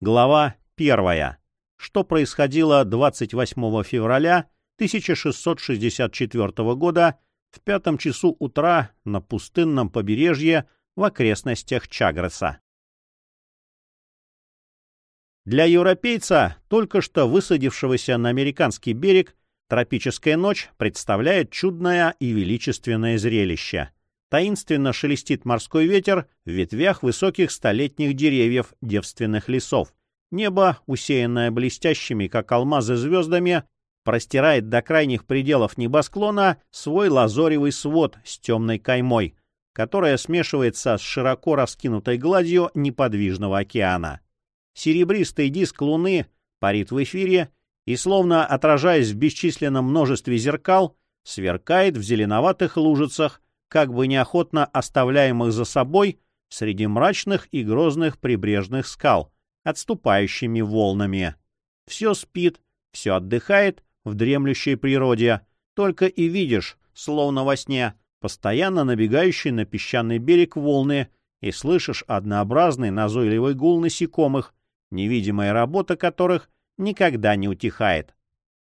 Глава 1. Что происходило 28 февраля 1664 года в пятом часу утра на пустынном побережье в окрестностях Чагреса. Для европейца, только что высадившегося на американский берег, тропическая ночь представляет чудное и величественное зрелище. Таинственно шелестит морской ветер в ветвях высоких столетних деревьев девственных лесов. Небо, усеянное блестящими, как алмазы, звездами, простирает до крайних пределов небосклона свой лазоревый свод с темной каймой, которая смешивается с широко раскинутой гладью неподвижного океана. Серебристый диск Луны парит в эфире и, словно отражаясь в бесчисленном множестве зеркал, сверкает в зеленоватых лужицах, как бы неохотно оставляемых за собой среди мрачных и грозных прибрежных скал, отступающими волнами. Все спит, все отдыхает в дремлющей природе, только и видишь, словно во сне, постоянно набегающие на песчаный берег волны, и слышишь однообразный назойливый гул насекомых, невидимая работа которых никогда не утихает.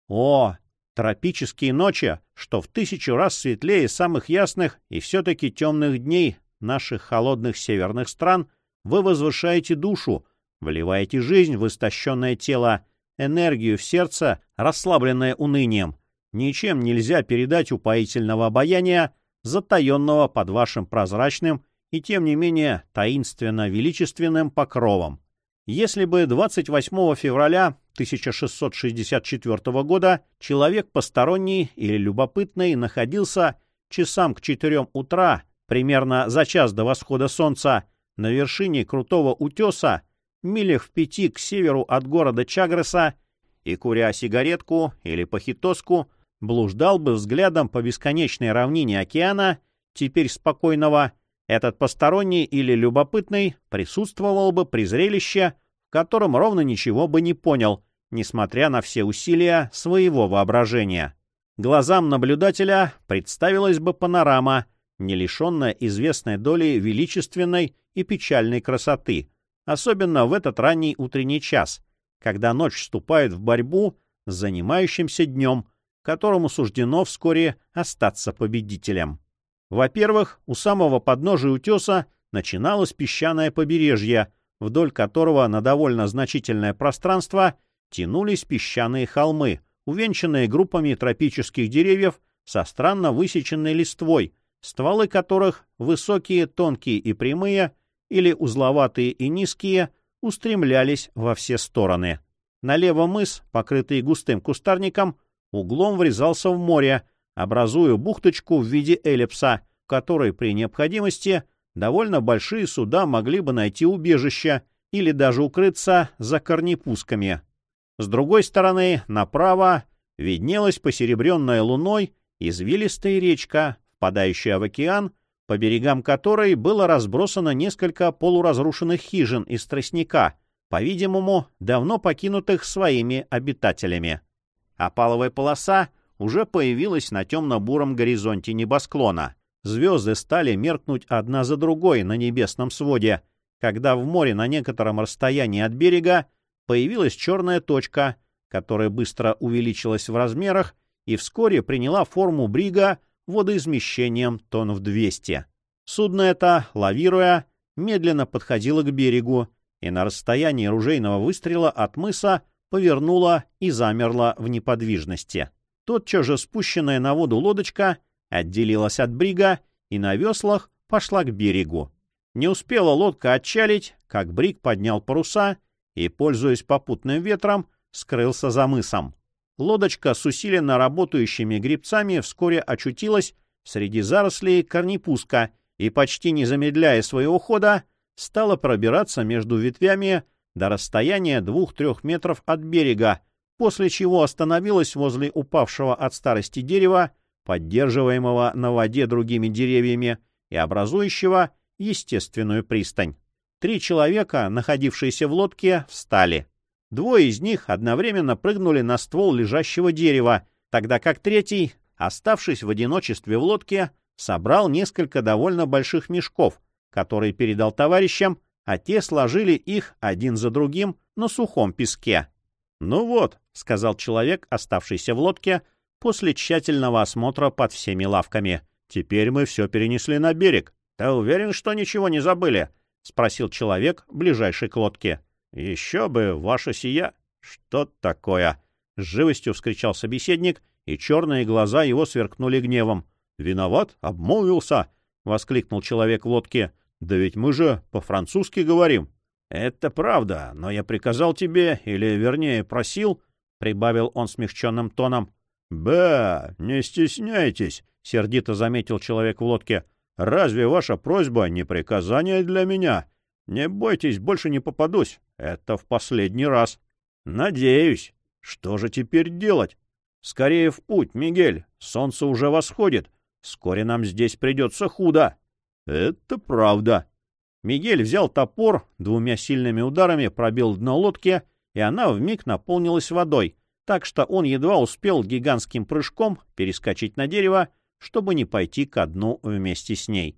О, Тропические ночи, что в тысячу раз светлее самых ясных и все-таки темных дней наших холодных северных стран, вы возвышаете душу, вливаете жизнь в истощенное тело, энергию в сердце, расслабленное унынием. Ничем нельзя передать упоительного обаяния, затаенного под вашим прозрачным и, тем не менее, таинственно-величественным покровом. Если бы 28 февраля 1664 года человек посторонний или любопытный находился часам к четырем утра, примерно за час до восхода солнца, на вершине крутого утеса, милях в пяти к северу от города Чагреса, и, куря сигаретку или похитоску, блуждал бы взглядом по бесконечной равнине океана, теперь спокойного, этот посторонний или любопытный присутствовал бы при зрелище, в котором ровно ничего бы не понял, несмотря на все усилия своего воображения. Глазам наблюдателя представилась бы панорама, не лишенная известной доли величественной и печальной красоты, особенно в этот ранний утренний час, когда ночь вступает в борьбу с занимающимся днем, которому суждено вскоре остаться победителем. Во-первых, у самого подножия утеса начиналось песчаное побережье, вдоль которого на довольно значительное пространство тянулись песчаные холмы, увенчанные группами тропических деревьев со странно высеченной листвой, стволы которых, высокие, тонкие и прямые, или узловатые и низкие, устремлялись во все стороны. Налево мыс, покрытый густым кустарником, углом врезался в море, образуя бухточку в виде эллипса, в которой при необходимости довольно большие суда могли бы найти убежище или даже укрыться за корнепусками. С другой стороны, направо, виднелась посеребренная луной извилистая речка, впадающая в океан, по берегам которой было разбросано несколько полуразрушенных хижин из тростника, по-видимому, давно покинутых своими обитателями. Опаловая полоса уже появилась на темно-буром горизонте небосклона. Звезды стали меркнуть одна за другой на небесном своде, когда в море на некотором расстоянии от берега появилась черная точка, которая быстро увеличилась в размерах и вскоре приняла форму брига водоизмещением тонн в 200. Судно это, лавируя, медленно подходило к берегу и на расстоянии ружейного выстрела от мыса повернула и замерла в неподвижности. Тотчас же спущенная на воду лодочка отделилась от брига и на веслах пошла к берегу. Не успела лодка отчалить, как бриг поднял паруса и, пользуясь попутным ветром, скрылся за мысом. Лодочка с усиленно работающими грибцами вскоре очутилась среди зарослей корнепуска и, почти не замедляя своего хода, стала пробираться между ветвями до расстояния двух-трех метров от берега, после чего остановилась возле упавшего от старости дерева, поддерживаемого на воде другими деревьями и образующего естественную пристань. Три человека, находившиеся в лодке, встали. Двое из них одновременно прыгнули на ствол лежащего дерева, тогда как третий, оставшись в одиночестве в лодке, собрал несколько довольно больших мешков, которые передал товарищам, а те сложили их один за другим на сухом песке. «Ну вот», — сказал человек, оставшийся в лодке, после тщательного осмотра под всеми лавками. «Теперь мы все перенесли на берег. Ты уверен, что ничего не забыли?» — спросил человек, ближайший к лодке. «Еще бы, ваша сия...» «Что такое?» — с живостью вскричал собеседник, и черные глаза его сверкнули гневом. «Виноват? Обмолвился!» — воскликнул человек в лодке. «Да ведь мы же по-французски говорим». «Это правда, но я приказал тебе, или, вернее, просил...» — прибавил он смягченным тоном. «Ба, не стесняйтесь», — сердито заметил человек в лодке. «Разве ваша просьба не приказание для меня? Не бойтесь, больше не попадусь. Это в последний раз». «Надеюсь. Что же теперь делать? Скорее в путь, Мигель. Солнце уже восходит. Вскоре нам здесь придется худо». «Это правда», Мигель взял топор, двумя сильными ударами пробил дно лодки, и она вмиг наполнилась водой, так что он едва успел гигантским прыжком перескочить на дерево, чтобы не пойти ко дну вместе с ней.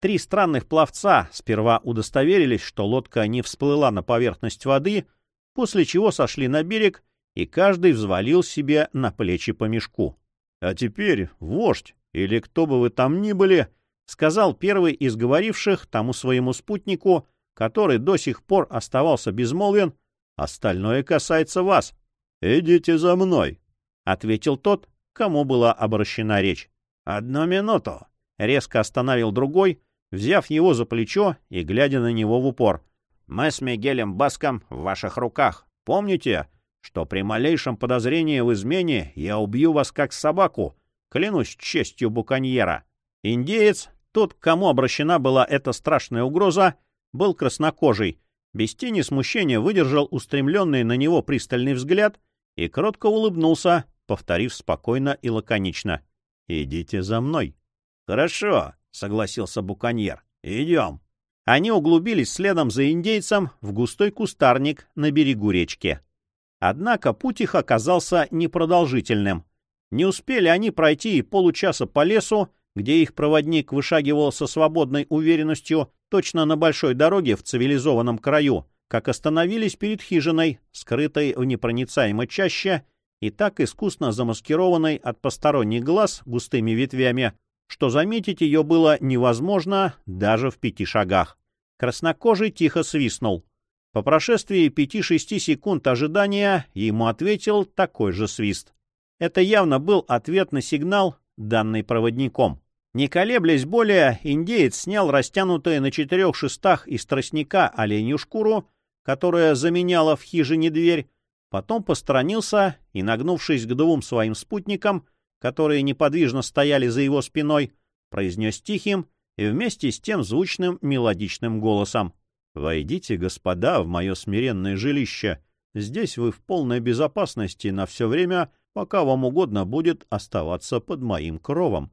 Три странных пловца сперва удостоверились, что лодка не всплыла на поверхность воды, после чего сошли на берег, и каждый взвалил себе на плечи по мешку. — А теперь, вождь, или кто бы вы там ни были, — сказал первый из говоривших тому своему спутнику, который до сих пор оставался безмолвен, «Остальное касается вас. Идите за мной», — ответил тот, кому была обращена речь. «Одну минуту», — резко остановил другой, взяв его за плечо и глядя на него в упор. «Мы с Мигелем Баском в ваших руках. Помните, что при малейшем подозрении в измене я убью вас как собаку, клянусь честью буконьера». Индеец, тот, кому обращена была эта страшная угроза, был краснокожий, без тени смущения выдержал устремленный на него пристальный взгляд и кротко улыбнулся, повторив спокойно и лаконично. «Идите за мной». «Хорошо», — согласился буконьер. «Идем». Они углубились следом за индейцем в густой кустарник на берегу речки. Однако путь их оказался непродолжительным. Не успели они пройти и получаса по лесу, где их проводник вышагивал со свободной уверенностью точно на большой дороге в цивилизованном краю, как остановились перед хижиной, скрытой в непроницаемой чаще и так искусно замаскированной от посторонних глаз густыми ветвями, что заметить ее было невозможно даже в пяти шагах. Краснокожий тихо свистнул. По прошествии пяти-шести секунд ожидания ему ответил такой же свист. Это явно был ответ на сигнал, данный проводником. Не колеблясь более, индеец снял растянутую на четырех шестах из тростника оленью шкуру, которая заменяла в хижине дверь, потом посторонился и, нагнувшись к двум своим спутникам, которые неподвижно стояли за его спиной, произнес тихим и вместе с тем звучным мелодичным голосом. «Войдите, господа, в мое смиренное жилище. Здесь вы в полной безопасности на все время, пока вам угодно будет оставаться под моим кровом.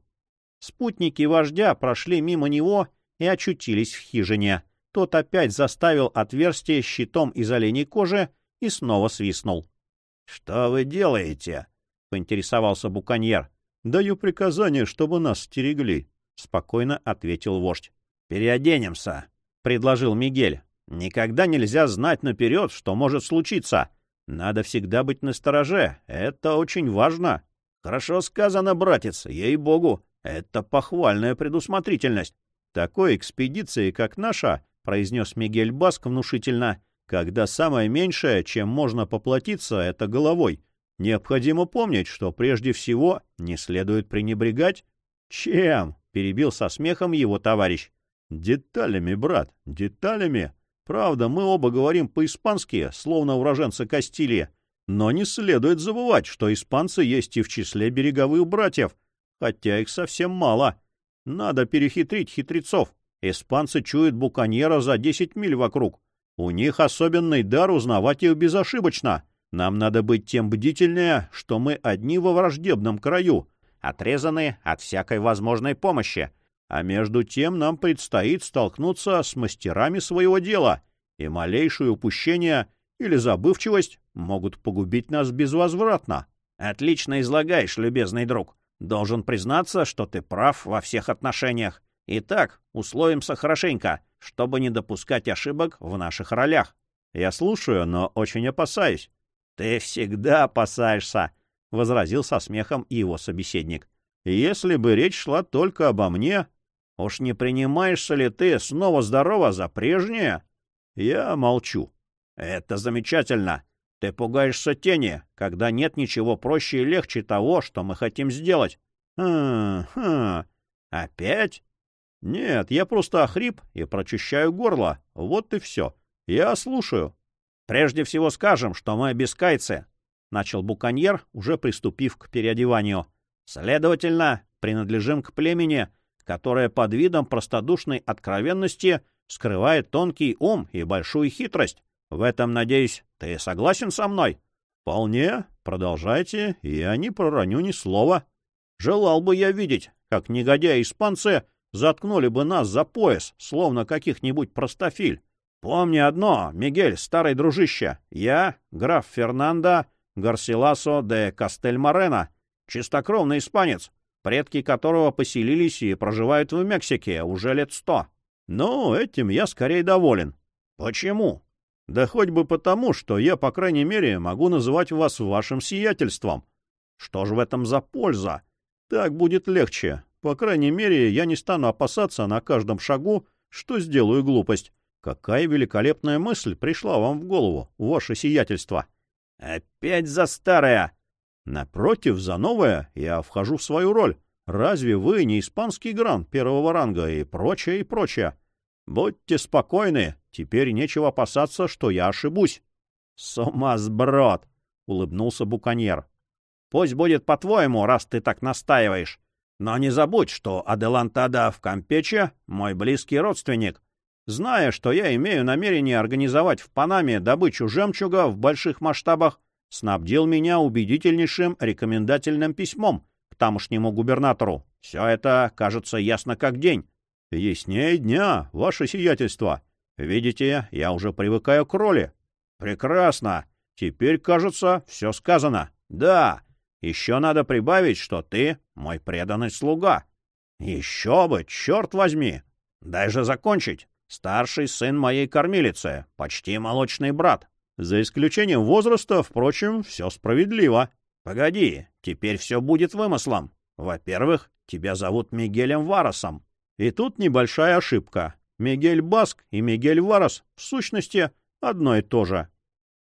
Спутники вождя прошли мимо него и очутились в хижине. Тот опять заставил отверстие щитом из оленей кожи и снова свистнул. — Что вы делаете? — поинтересовался буконьер. — Даю приказание, чтобы нас стерегли, — спокойно ответил вождь. — Переоденемся, — предложил Мигель. — Никогда нельзя знать наперед, что может случиться. Надо всегда быть настороже. Это очень важно. Хорошо сказано, братец, ей-богу. Это похвальная предусмотрительность. Такой экспедиции, как наша, произнес Мигель Баск внушительно, когда самое меньшее, чем можно поплатиться, это головой. Необходимо помнить, что прежде всего не следует пренебрегать. Чем? перебил со смехом его товарищ. Деталями, брат, деталями. Правда, мы оба говорим по-испански, словно уроженцы Кастилии, но не следует забывать, что испанцы есть и в числе береговых братьев, хотя их совсем мало. Надо перехитрить хитрецов. Испанцы чуют буконьера за десять миль вокруг. У них особенный дар узнавать их безошибочно. Нам надо быть тем бдительнее, что мы одни во враждебном краю, отрезаны от всякой возможной помощи. А между тем нам предстоит столкнуться с мастерами своего дела, и малейшее упущение или забывчивость могут погубить нас безвозвратно. — Отлично излагаешь, любезный друг. Должен признаться, что ты прав во всех отношениях. Итак, условимся хорошенько, чтобы не допускать ошибок в наших ролях. Я слушаю, но очень опасаюсь. Ты всегда опасаешься, — возразил со смехом его собеседник. Если бы речь шла только обо мне, уж не принимаешься ли ты снова здорово за прежнее? Я молчу. Это замечательно. Ты пугаешься тени, когда нет ничего проще и легче того, что мы хотим сделать. Хм, хм. Опять? Нет, я просто охрип и прочищаю горло. Вот и все. Я слушаю. Прежде всего скажем, что мы бескайцы, — начал буконьер, уже приступив к переодеванию. Следовательно, принадлежим к племени, которое под видом простодушной откровенности скрывает тонкий ум и большую хитрость. В этом, надеюсь, ты согласен со мной? — Вполне. Продолжайте, я не пророню ни слова. Желал бы я видеть, как негодяи-испанцы заткнули бы нас за пояс, словно каких-нибудь простофиль. Помни одно, Мигель, старый дружище, я, граф Фернандо Гарсиласо де Кастельмарена, чистокровный испанец, предки которого поселились и проживают в Мексике уже лет сто. Ну, этим я скорее доволен. Почему? Да хоть бы потому, что я, по крайней мере, могу называть вас вашим сиятельством. Что ж в этом за польза? Так будет легче. По крайней мере, я не стану опасаться на каждом шагу, что сделаю глупость. Какая великолепная мысль пришла вам в голову, ваше сиятельство. Опять за старое. Напротив, за новое я вхожу в свою роль. Разве вы не испанский гран первого ранга и прочее, и прочее? Будьте спокойны, теперь нечего опасаться, что я ошибусь. — Сумасброд! — улыбнулся буконьер. — Пусть будет по-твоему, раз ты так настаиваешь. Но не забудь, что Аделантада в Кампече — мой близкий родственник. Зная, что я имею намерение организовать в Панаме добычу жемчуга в больших масштабах, снабдил меня убедительнейшим рекомендательным письмом к тамошнему губернатору. Все это кажется ясно как день. Яснее дня, ваше сиятельство. Видите, я уже привыкаю к роли. Прекрасно. Теперь, кажется, все сказано. Да, еще надо прибавить, что ты мой преданный слуга. Еще бы, черт возьми! Дай же закончить. Старший сын моей кормилицы, почти молочный брат. За исключением возраста, впрочем, все справедливо. Погоди, теперь все будет вымыслом. Во-первых, тебя зовут Мигелем Варосом. И тут небольшая ошибка. Мигель Баск и Мигель Варос в сущности одно и то же.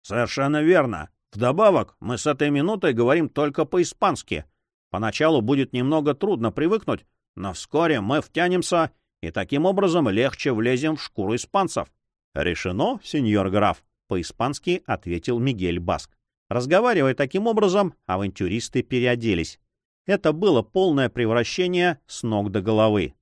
Совершенно верно. Вдобавок, мы с этой минутой говорим только по-испански. Поначалу будет немного трудно привыкнуть, но вскоре мы втянемся и таким образом легче влезем в шкуру испанцев. — Решено, сеньор граф, — по-испански ответил Мигель Баск. Разговаривая таким образом, авантюристы переоделись. Это было полное превращение с ног до головы.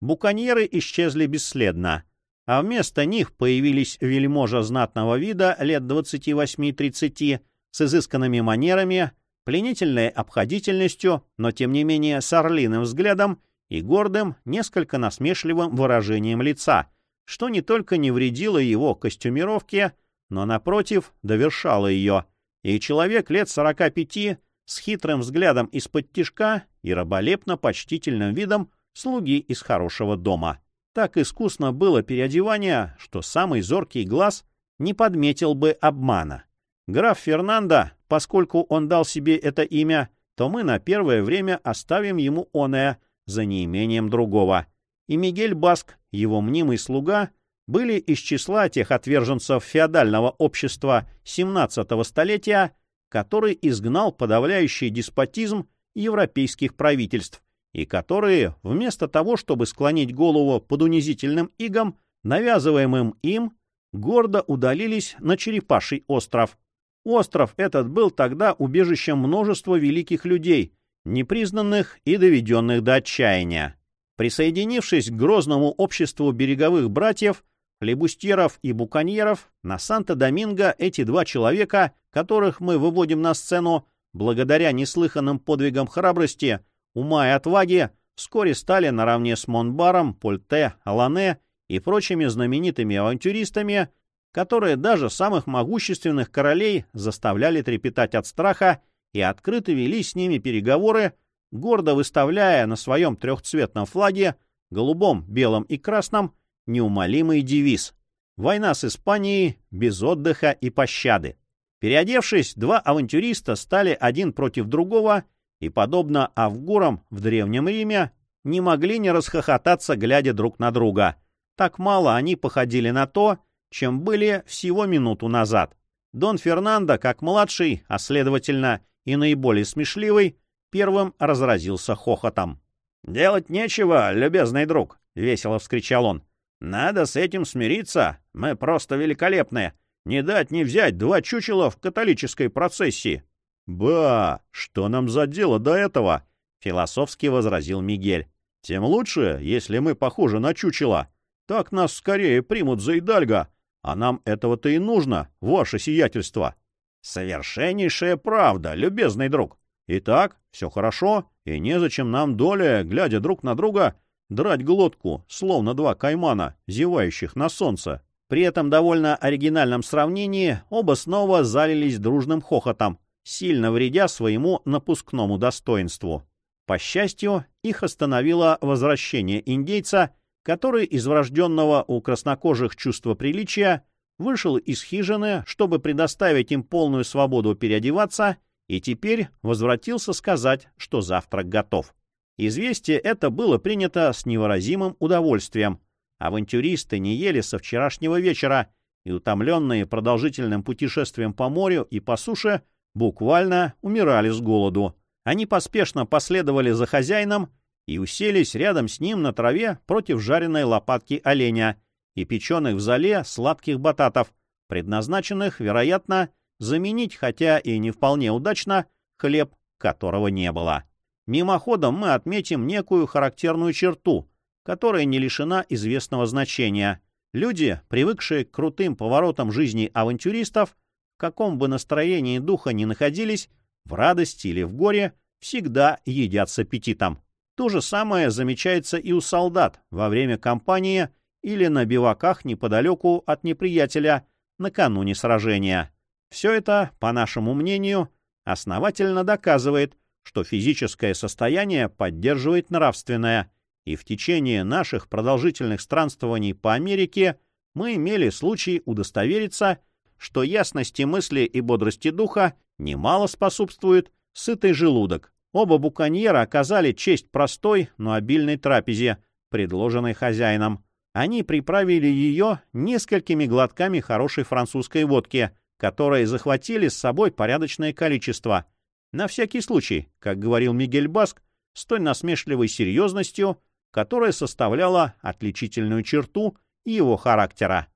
Буконьеры исчезли бесследно, а вместо них появились вельможа знатного вида лет 28-30 с изысканными манерами, пленительной обходительностью, но тем не менее с орлиным взглядом и гордым, несколько насмешливым выражением лица, что не только не вредило его костюмировке, но, напротив, довершало ее. И человек лет сорока пяти с хитрым взглядом из-под тишка и раболепно почтительным видом слуги из хорошего дома. Так искусно было переодевание, что самый зоркий глаз не подметил бы обмана. Граф Фернандо, поскольку он дал себе это имя, то мы на первое время оставим ему оное — за неимением другого. И Мигель Баск, его мнимый слуга, были из числа тех отверженцев феодального общества XVII столетия, который изгнал подавляющий деспотизм европейских правительств, и которые, вместо того, чтобы склонить голову под унизительным игом, навязываемым им, гордо удалились на Черепаший остров. Остров этот был тогда убежищем множества великих людей, непризнанных и доведенных до отчаяния. Присоединившись к грозному обществу береговых братьев, флебустьеров и буконьеров, на Санто-Доминго эти два человека, которых мы выводим на сцену, благодаря неслыханным подвигам храбрости, ума и отваги, вскоре стали наравне с Монбаром, Польте, Алане и прочими знаменитыми авантюристами, которые даже самых могущественных королей заставляли трепетать от страха и открыто вели с ними переговоры, гордо выставляя на своем трехцветном флаге, голубом, белом и красном, неумолимый девиз Война с Испанией без отдыха и пощады. Переодевшись, два авантюриста стали один против другого и, подобно авгурам в Древнем Риме, не могли не расхохотаться, глядя друг на друга. Так мало они походили на то, чем были всего минуту назад. Дон Фернандо, как младший, а следовательно и наиболее смешливый, первым разразился хохотом. «Делать нечего, любезный друг», — весело вскричал он. «Надо с этим смириться. Мы просто великолепные. Не дать не взять два чучела в католической процессии». «Ба! Что нам за дело до этого?» — философски возразил Мигель. «Тем лучше, если мы похожи на чучела. Так нас скорее примут за идальга. А нам этого-то и нужно, ваше сиятельство». «Совершеннейшая правда, любезный друг. Итак, все хорошо, и незачем нам доля, глядя друг на друга, драть глотку, словно два каймана, зевающих на солнце». При этом довольно оригинальном сравнении оба снова залились дружным хохотом, сильно вредя своему напускному достоинству. По счастью, их остановило возвращение индейца, который из врожденного у краснокожих чувства приличия вышел из хижины, чтобы предоставить им полную свободу переодеваться, и теперь возвратился сказать, что завтрак готов. Известие это было принято с невыразимым удовольствием. Авантюристы не ели со вчерашнего вечера, и, утомленные продолжительным путешествием по морю и по суше, буквально умирали с голоду. Они поспешно последовали за хозяином и уселись рядом с ним на траве против жареной лопатки оленя и печеных в зале сладких бататов, предназначенных, вероятно, заменить, хотя и не вполне удачно, хлеб, которого не было. Мимоходом мы отметим некую характерную черту, которая не лишена известного значения. Люди, привыкшие к крутым поворотам жизни авантюристов, в каком бы настроении духа ни находились, в радости или в горе, всегда едят с аппетитом. То же самое замечается и у солдат во время кампании или на биваках неподалеку от неприятеля накануне сражения. Все это, по нашему мнению, основательно доказывает, что физическое состояние поддерживает нравственное, и в течение наших продолжительных странствований по Америке мы имели случай удостовериться, что ясности мысли и бодрости духа немало способствует сытый желудок. Оба буконьера оказали честь простой, но обильной трапезе, предложенной хозяином. Они приправили ее несколькими глотками хорошей французской водки, которые захватили с собой порядочное количество. На всякий случай, как говорил Мигель Баск, с той насмешливой серьезностью, которая составляла отличительную черту его характера.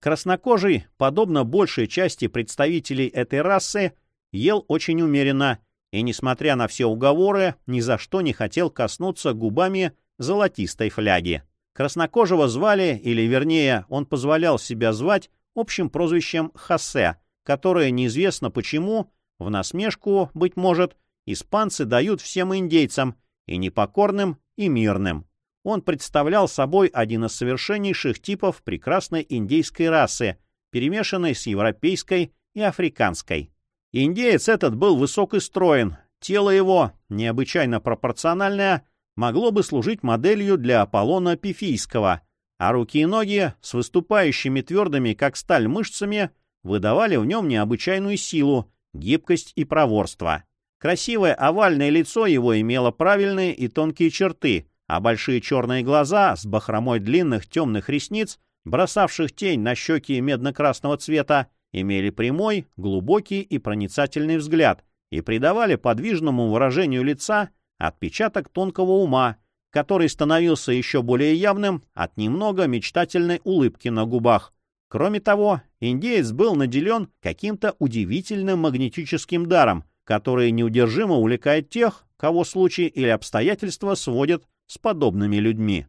Краснокожий, подобно большей части представителей этой расы, ел очень умеренно и, несмотря на все уговоры, ни за что не хотел коснуться губами золотистой фляги. Краснокожего звали, или вернее, он позволял себя звать общим прозвищем Хосе, которое неизвестно почему, в насмешку, быть может, испанцы дают всем индейцам, и непокорным, и мирным. Он представлял собой один из совершеннейших типов прекрасной индейской расы, перемешанной с европейской и африканской. Индеец этот был высок и строен, тело его, необычайно пропорциональное, могло бы служить моделью для Аполлона Пифийского, а руки и ноги с выступающими твердыми, как сталь, мышцами выдавали в нем необычайную силу, гибкость и проворство. Красивое овальное лицо его имело правильные и тонкие черты, а большие черные глаза с бахромой длинных темных ресниц, бросавших тень на щеки медно-красного цвета, имели прямой, глубокий и проницательный взгляд и придавали подвижному выражению лица отпечаток тонкого ума, который становился еще более явным от немного мечтательной улыбки на губах. Кроме того, индеец был наделен каким-то удивительным магнетическим даром, который неудержимо увлекает тех, кого случай или обстоятельства сводят с подобными людьми.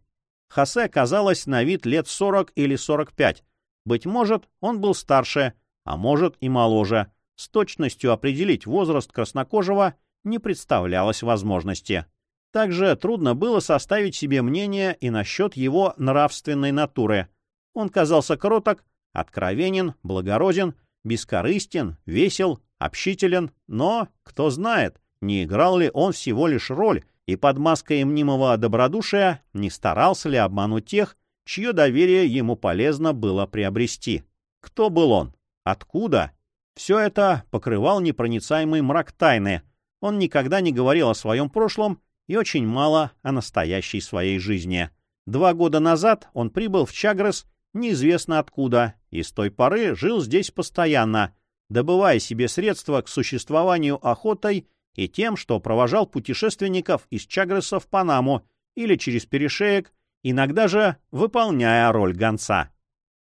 Хосе казалось на вид лет 40 или 45. Быть может, он был старше, а может и моложе. С точностью определить возраст краснокожего не представлялось возможности. Также трудно было составить себе мнение и насчет его нравственной натуры. Он казался кроток, откровенен, благороден, бескорыстен, весел, общителен, но, кто знает, не играл ли он всего лишь роль и под маской мнимого добродушия не старался ли обмануть тех, чье доверие ему полезно было приобрести. Кто был он? Откуда? Все это покрывал непроницаемый мрак тайны. Он никогда не говорил о своем прошлом и очень мало о настоящей своей жизни. Два года назад он прибыл в Чагрес неизвестно откуда и с той поры жил здесь постоянно, добывая себе средства к существованию охотой и тем, что провожал путешественников из Чагреса в Панаму или через перешеек, иногда же выполняя роль гонца.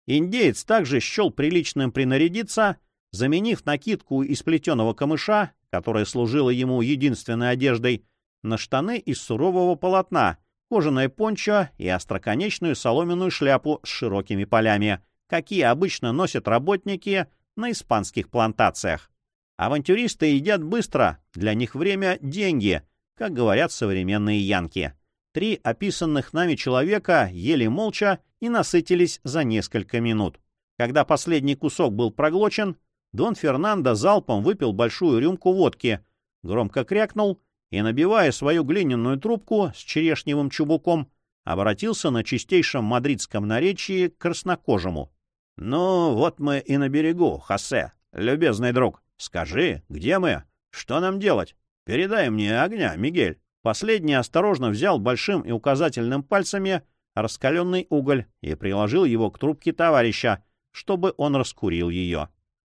Индеец также счел приличным принарядиться, заменив накидку из плетеного камыша, которая служила ему единственной одеждой, на штаны из сурового полотна, кожаное пончо и остроконечную соломенную шляпу с широкими полями, какие обычно носят работники на испанских плантациях. Авантюристы едят быстро, для них время — деньги, как говорят современные янки. Три описанных нами человека ели молча и насытились за несколько минут. Когда последний кусок был проглочен, Дон Фернандо залпом выпил большую рюмку водки, громко крякнул и, набивая свою глиняную трубку с черешневым чубуком, обратился на чистейшем мадридском наречии к краснокожему. — Ну, вот мы и на берегу, Хосе, любезный друг. «Скажи, где мы? Что нам делать? Передай мне огня, Мигель». Последний осторожно взял большим и указательным пальцами раскаленный уголь и приложил его к трубке товарища, чтобы он раскурил ее.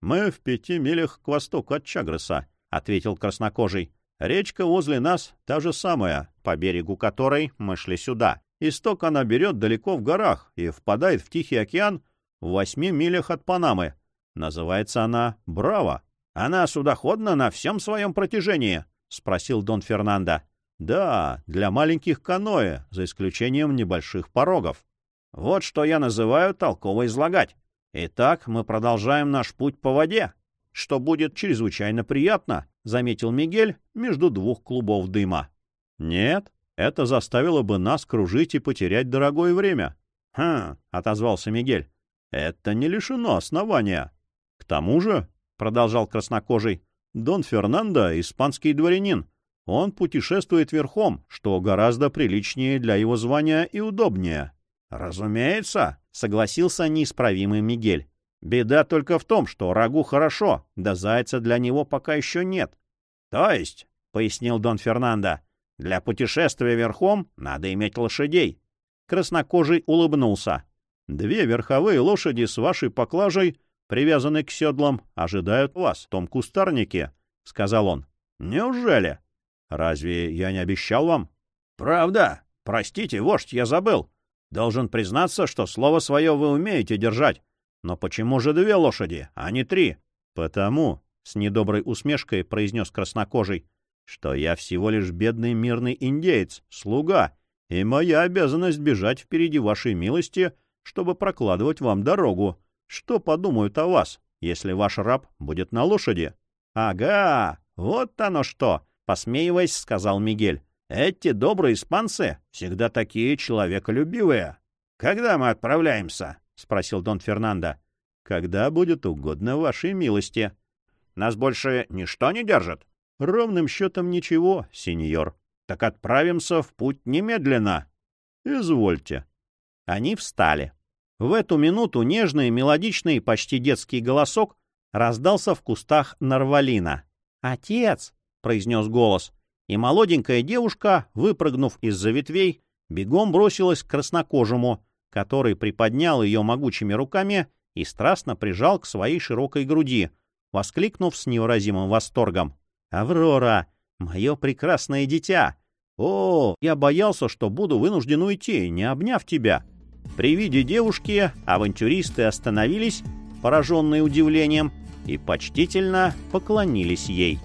«Мы в пяти милях к востоку от Чагреса», — ответил краснокожий. «Речка возле нас та же самая, по берегу которой мы шли сюда. Исток она берет далеко в горах и впадает в Тихий океан в восьми милях от Панамы. Называется она Браво. — Она судоходна на всем своем протяжении? — спросил Дон Фернандо. — Да, для маленьких каноэ, за исключением небольших порогов. Вот что я называю толково излагать. Итак, мы продолжаем наш путь по воде, что будет чрезвычайно приятно, — заметил Мигель между двух клубов дыма. — Нет, это заставило бы нас кружить и потерять дорогое время. — Хм, — отозвался Мигель, — это не лишено основания. К тому же продолжал краснокожий. Дон Фернандо — испанский дворянин. Он путешествует верхом, что гораздо приличнее для его звания и удобнее. — Разумеется, — согласился неисправимый Мигель. — Беда только в том, что рагу хорошо, да зайца для него пока еще нет. — То есть, — пояснил Дон Фернандо, — для путешествия верхом надо иметь лошадей. Краснокожий улыбнулся. — Две верховые лошади с вашей поклажей привязанные к седлам, ожидают вас в том кустарнике, — сказал он. — Неужели? Разве я не обещал вам? — Правда. Простите, вождь, я забыл. Должен признаться, что слово свое вы умеете держать. Но почему же две лошади, а не три? — Потому, — с недоброй усмешкой произнес краснокожий, — что я всего лишь бедный мирный индеец, слуга, и моя обязанность бежать впереди вашей милости, чтобы прокладывать вам дорогу. Что подумают о вас, если ваш раб будет на лошади? — Ага, вот оно что! — посмеиваясь, сказал Мигель. — Эти добрые испанцы всегда такие человеколюбивые. — Когда мы отправляемся? — спросил Дон Фернандо. — Когда будет угодно вашей милости. — Нас больше ничто не держит? — Ровным счетом ничего, сеньор. — Так отправимся в путь немедленно. — Извольте. Они встали. В эту минуту нежный, мелодичный, почти детский голосок раздался в кустах нарвалина. «Отец!» — произнес голос, и молоденькая девушка, выпрыгнув из-за ветвей, бегом бросилась к краснокожему, который приподнял ее могучими руками и страстно прижал к своей широкой груди, воскликнув с невыразимым восторгом. «Аврора! Мое прекрасное дитя! О, я боялся, что буду вынужден уйти, не обняв тебя!» При виде девушки авантюристы остановились, пораженные удивлением, и почтительно поклонились ей.